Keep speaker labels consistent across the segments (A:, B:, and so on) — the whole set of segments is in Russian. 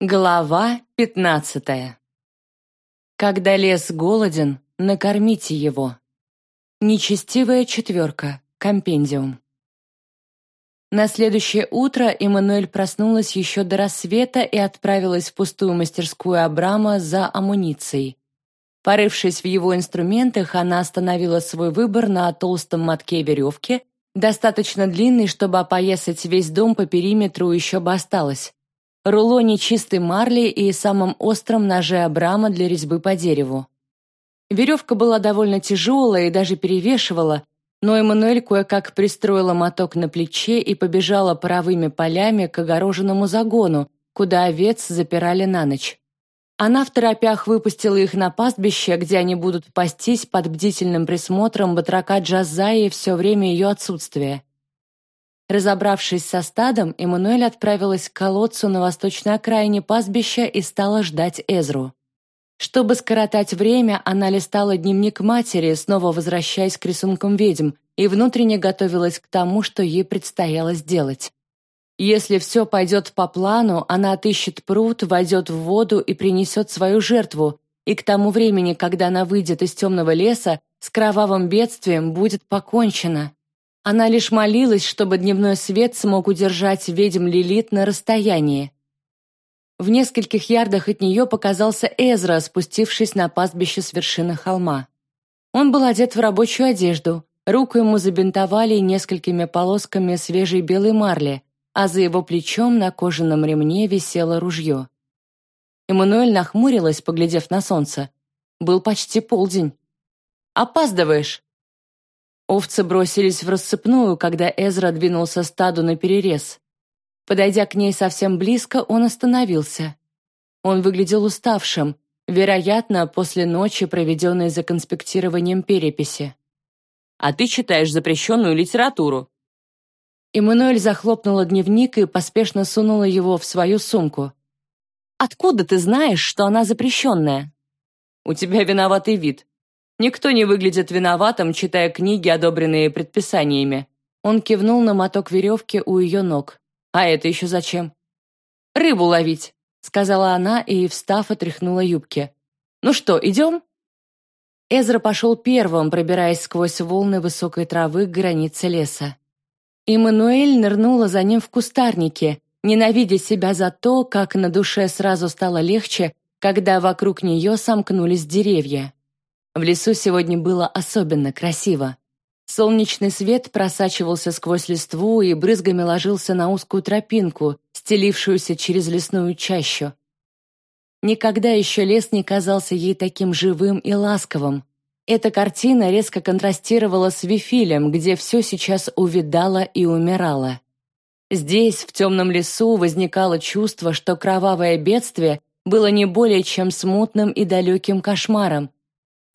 A: Глава пятнадцатая. Когда лес голоден, накормите его. Нечестивая четверка. Компендиум. На следующее утро Эммануэль проснулась еще до рассвета и отправилась в пустую мастерскую Абрама за амуницией. Порывшись в его инструментах, она остановила свой выбор на толстом мотке веревки, достаточно длинный, чтобы опоясать весь дом по периметру еще бы осталось рулоне чистой марли и самом остром ноже Абрама для резьбы по дереву. Веревка была довольно тяжелая и даже перевешивала, но Эммануэль кое-как пристроила моток на плече и побежала паровыми полями к огороженному загону, куда овец запирали на ночь. Она в торопях выпустила их на пастбище, где они будут пастись под бдительным присмотром батрака Джазаи все время ее отсутствия. Разобравшись со стадом, Эммануэль отправилась к колодцу на восточной окраине пастбища и стала ждать Эзру. Чтобы скоротать время, она листала дневник матери, снова возвращаясь к рисункам ведьм, и внутренне готовилась к тому, что ей предстояло сделать. Если все пойдет по плану, она отыщет пруд, войдет в воду и принесет свою жертву, и к тому времени, когда она выйдет из темного леса, с кровавым бедствием будет покончено. Она лишь молилась, чтобы дневной свет смог удержать ведьм Лилит на расстоянии. В нескольких ярдах от нее показался Эзра, спустившись на пастбище с вершины холма. Он был одет в рабочую одежду, руку ему забинтовали несколькими полосками свежей белой марли, а за его плечом на кожаном ремне висело ружье. Эммануэль нахмурилась, поглядев на солнце. Был почти полдень. «Опаздываешь!» Овцы бросились в рассыпную, когда Эзра двинулся стаду на перерез. Подойдя к ней совсем близко, он остановился. Он выглядел уставшим, вероятно, после ночи, проведенной за конспектированием переписи. «А ты читаешь запрещенную литературу». Эммануэль захлопнула дневник и поспешно сунула его в свою сумку. «Откуда ты знаешь, что она запрещенная?» «У тебя виноватый вид. Никто не выглядит виноватым, читая книги, одобренные предписаниями. Он кивнул на моток веревки у ее ног. «А это еще зачем?» «Рыбу ловить», — сказала она и, встав, отряхнула юбки. «Ну что, идем?» Эзра пошел первым, пробираясь сквозь волны высокой травы к границе леса. Иммануэль нырнула за ним в кустарнике, ненавидя себя за то, как на душе сразу стало легче, когда вокруг нее сомкнулись деревья. В лесу сегодня было особенно красиво. Солнечный свет просачивался сквозь листву и брызгами ложился на узкую тропинку, стелившуюся через лесную чащу. Никогда еще лес не казался ей таким живым и ласковым. Эта картина резко контрастировала с Вифилем, где все сейчас увидало и умирало. Здесь, в темном лесу, возникало чувство, что кровавое бедствие было не более чем смутным и далеким кошмаром,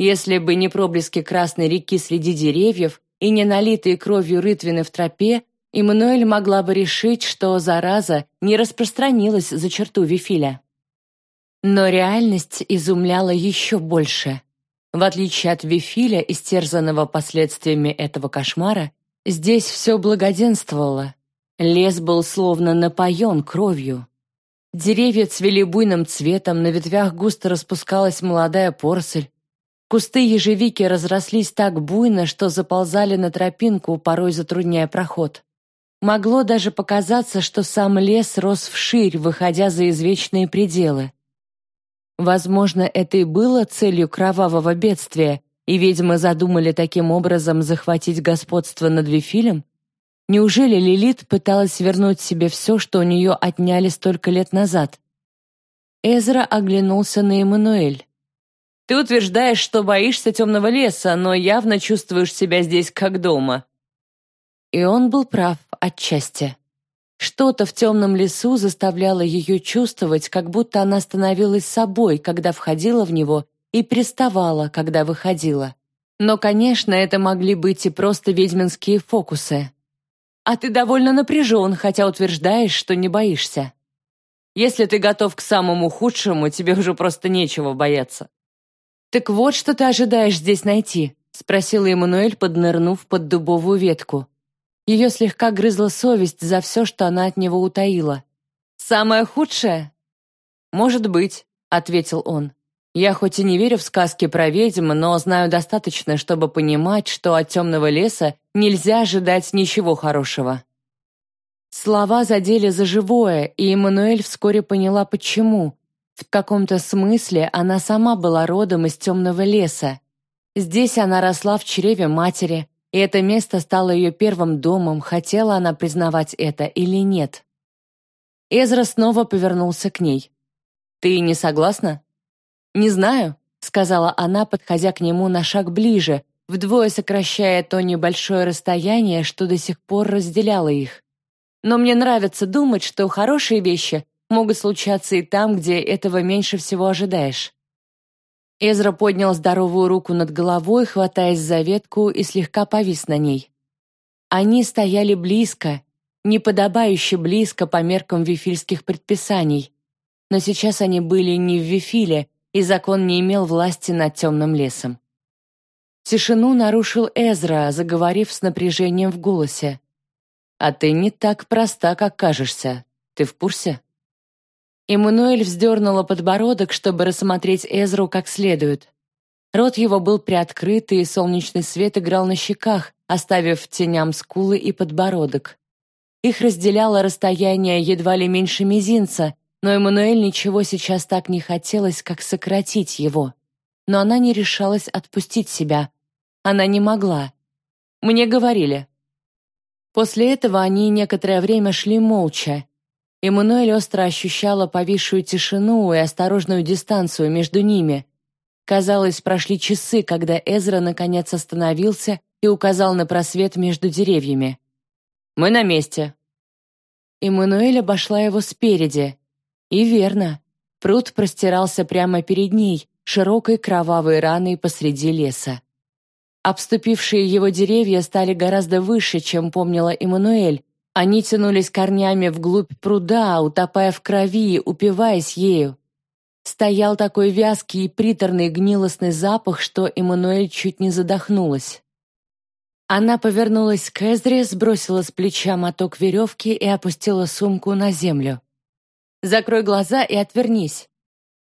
A: если бы не проблески Красной реки среди деревьев и не налитые кровью рытвины в тропе, Эммануэль могла бы решить, что зараза не распространилась за черту Вифиля. Но реальность изумляла еще больше. В отличие от Вифиля, истерзанного последствиями этого кошмара, здесь все благоденствовало. Лес был словно напоен кровью. Деревья цвели буйным цветом, на ветвях густо распускалась молодая поросль, Кусты ежевики разрослись так буйно, что заползали на тропинку, порой затрудняя проход. Могло даже показаться, что сам лес рос вширь, выходя за извечные пределы. Возможно, это и было целью кровавого бедствия, и ведьмы задумали таким образом захватить господство над Вифилем? Неужели Лилит пыталась вернуть себе все, что у нее отняли столько лет назад? Эзра оглянулся на Эммануэль. Ты утверждаешь, что боишься темного леса, но явно чувствуешь себя здесь как дома». И он был прав отчасти. Что-то в темном лесу заставляло ее чувствовать, как будто она становилась собой, когда входила в него, и приставала, когда выходила. Но, конечно, это могли быть и просто ведьминские фокусы. А ты довольно напряжен, хотя утверждаешь, что не боишься. Если ты готов к самому худшему, тебе уже просто нечего бояться. «Так вот, что ты ожидаешь здесь найти?» — спросила Эммануэль, поднырнув под дубовую ветку. Ее слегка грызла совесть за все, что она от него утаила. «Самое худшее?» «Может быть», — ответил он. «Я хоть и не верю в сказки про ведьм, но знаю достаточно, чтобы понимать, что от темного леса нельзя ожидать ничего хорошего». Слова задели за живое, и Эммануэль вскоре поняла, почему. В каком-то смысле она сама была родом из темного леса. Здесь она росла в чреве матери, и это место стало ее первым домом, хотела она признавать это или нет. Эзра снова повернулся к ней. «Ты не согласна?» «Не знаю», — сказала она, подходя к нему на шаг ближе, вдвое сокращая то небольшое расстояние, что до сих пор разделяло их. «Но мне нравится думать, что хорошие вещи могут случаться и там, где этого меньше всего ожидаешь». Эзра поднял здоровую руку над головой, хватаясь за ветку и слегка повис на ней. Они стояли близко, неподобающе близко по меркам вифильских предписаний. Но сейчас они были не в Вифиле, и закон не имел власти над темным лесом. Тишину нарушил Эзра, заговорив с напряжением в голосе. «А ты не так проста, как кажешься. Ты в курсе?» Эммануэль вздернула подбородок, чтобы рассмотреть Эзру как следует. Рот его был приоткрыт, и солнечный свет играл на щеках, оставив теням скулы и подбородок. Их разделяло расстояние едва ли меньше мизинца, но Эммануэль ничего сейчас так не хотелось, как сократить его. Но она не решалась отпустить себя. Она не могла. Мне говорили. После этого они некоторое время шли молча, Эммануэль остро ощущала повисшую тишину и осторожную дистанцию между ними. Казалось, прошли часы, когда Эзра наконец остановился и указал на просвет между деревьями. «Мы на месте». Эммануэль обошла его спереди. И верно. Пруд простирался прямо перед ней, широкой кровавой раной посреди леса. Обступившие его деревья стали гораздо выше, чем помнила Эммануэль, они тянулись корнями вглубь пруда, утопая в крови, упиваясь ею. Стоял такой вязкий и приторный гнилостный запах, что Эммануэль чуть не задохнулась. Она повернулась к Эзре, сбросила с плеча моток веревки и опустила сумку на землю. «Закрой глаза и отвернись».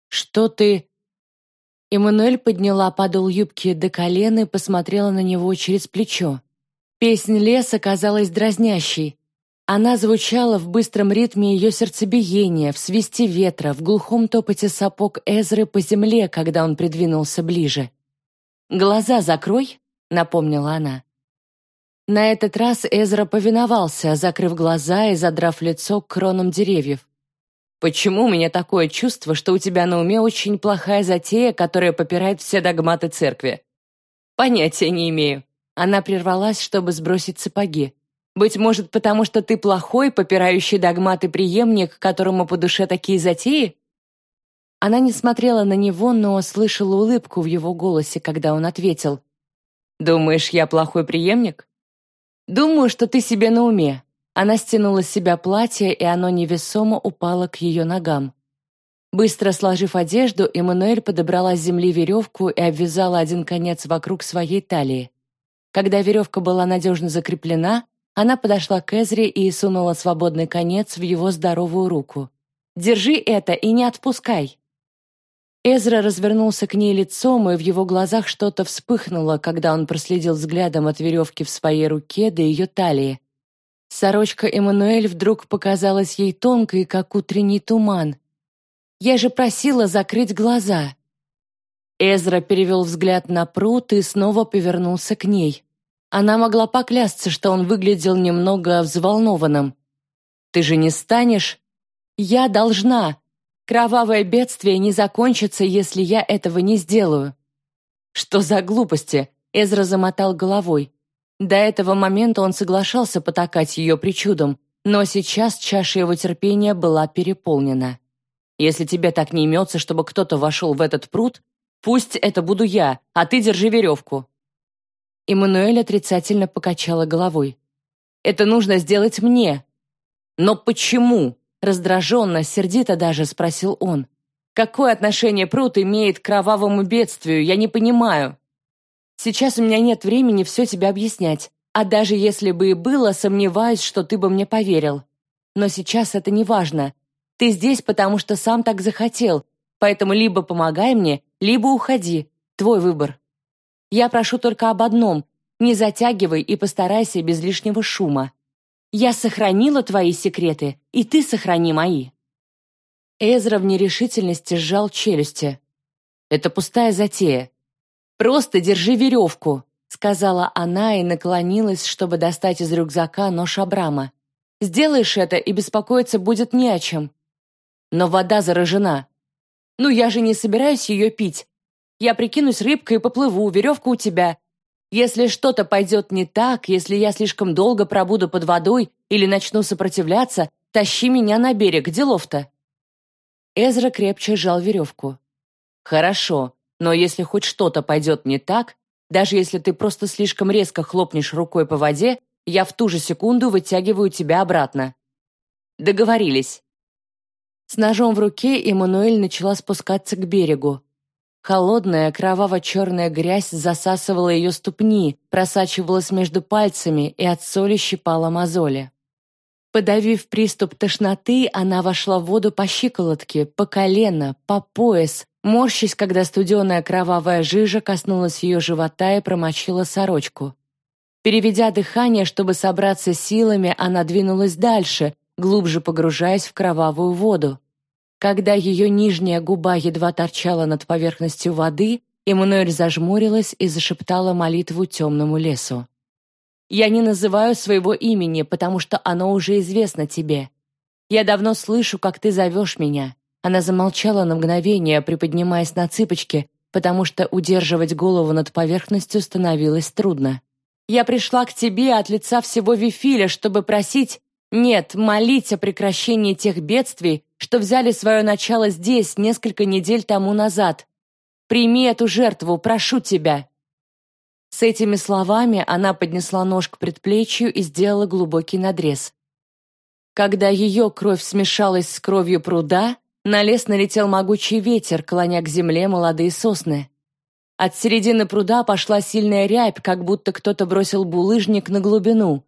A: «Что ты...» Эммануэль подняла подол юбки до колен и посмотрела на него через плечо. Песнь леса казалась дразнящей, она звучала в быстром ритме ее сердцебиения, в свисте ветра, в глухом топоте сапог Эзры по земле, когда он придвинулся ближе. «Глаза закрой», — напомнила она. На этот раз Эзра повиновался, закрыв глаза и задрав лицо к кронам деревьев. «Почему у меня такое чувство, что у тебя на уме очень плохая затея, которая попирает все догматы церкви?» «Понятия не имею». Она прервалась, чтобы сбросить сапоги. Быть может, потому что ты плохой, попирающий догматы преемник, которому по душе такие затеи? Она не смотрела на него, но слышала улыбку в его голосе, когда он ответил. «Думаешь, я плохой преемник?» «Думаю, что ты себе на уме». Она стянула с себя платье, и оно невесомо упало к ее ногам. Быстро сложив одежду, Эммануэль подобрала с земли веревку и обвязала один конец вокруг своей талии. Когда веревка была надежно закреплена, она подошла к Эзре и сунула свободный конец в его здоровую руку. «Держи это и не отпускай!» Эзра развернулся к ней лицом, и в его глазах что-то вспыхнуло, когда он проследил взглядом от веревки в своей руке до ее талии. Сорочка Эммануэль вдруг показалась ей тонкой, как утренний туман. «Я же просила закрыть глаза!» Эзра перевел взгляд на пруд и снова повернулся к ней. Она могла поклясться, что он выглядел немного взволнованным. «Ты же не станешь?» «Я должна. Кровавое бедствие не закончится, если я этого не сделаю». «Что за глупости?» Эзра замотал головой. До этого момента он соглашался потакать ее причудам, но сейчас чаша его терпения была переполнена. «Если тебе так не имется, чтобы кто-то вошел в этот пруд, пусть это буду я, а ты держи веревку». Эммануэль отрицательно покачала головой. «Это нужно сделать мне». «Но почему?» Раздраженно, сердито даже спросил он. «Какое отношение пруд имеет к кровавому бедствию, я не понимаю». «Сейчас у меня нет времени все тебе объяснять, а даже если бы и было, сомневаюсь, что ты бы мне поверил. Но сейчас это не важно. Ты здесь, потому что сам так захотел, поэтому либо помогай мне, либо уходи. Твой выбор. Я прошу только об одном — не затягивай и постарайся без лишнего шума. Я сохранила твои секреты, и ты сохрани мои». Эзра в нерешительности сжал челюсти. «Это пустая затея. Просто держи веревку», — сказала она и наклонилась, чтобы достать из рюкзака нож Абрама. «Сделаешь это, и беспокоиться будет не о чем. Но вода заражена. Ну, я же не собираюсь ее пить. Я прикинусь рыбкой и поплыву, веревка у тебя. Если что-то пойдет не так, если я слишком долго пробуду под водой или начну сопротивляться, тащи меня на берег, делов-то». Эзра крепче сжал веревку. «Хорошо, но если хоть что-то пойдет не так, даже если ты просто слишком резко хлопнешь рукой по воде, я в ту же секунду вытягиваю тебя обратно». «Договорились». С ножом в руке Эммануэль начала спускаться к берегу. Холодная, кроваво-черная грязь засасывала ее ступни, просачивалась между пальцами и от соли щипала мозоли. Подавив приступ тошноты, она вошла в воду по щиколотке, по колено, по пояс, морщись, когда студеная кровавая жижа коснулась ее живота и промочила сорочку. Переведя дыхание, чтобы собраться силами, она двинулась дальше, глубже погружаясь в кровавую воду. Когда ее нижняя губа едва торчала над поверхностью воды, Эммануэль зажмурилась и зашептала молитву темному лесу. «Я не называю своего имени, потому что оно уже известно тебе. Я давно слышу, как ты зовешь меня». Она замолчала на мгновение, приподнимаясь на цыпочки, потому что удерживать голову над поверхностью становилось трудно. «Я пришла к тебе от лица всего Вифиля, чтобы просить, нет, молить о прекращении тех бедствий, что взяли свое начало здесь несколько недель тому назад. Прими эту жертву, прошу тебя». С этими словами она поднесла нож к предплечью и сделала глубокий надрез. Когда ее кровь смешалась с кровью пруда, на лес налетел могучий ветер, клоня к земле молодые сосны. От середины пруда пошла сильная рябь, как будто кто-то бросил булыжник на глубину.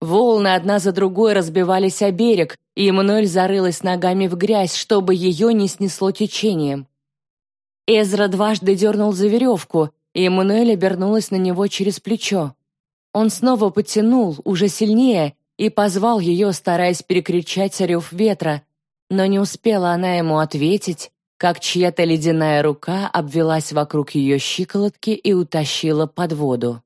A: Волны одна за другой разбивались о берег, и Эммануэль зарылась ногами в грязь, чтобы ее не снесло течением. Эзра дважды дернул за веревку, и Эммануэль обернулась на него через плечо. Он снова потянул, уже сильнее, и позвал ее, стараясь перекричать рев ветра, но не успела она ему ответить, как чья-то ледяная рука обвелась вокруг ее щиколотки и утащила под воду.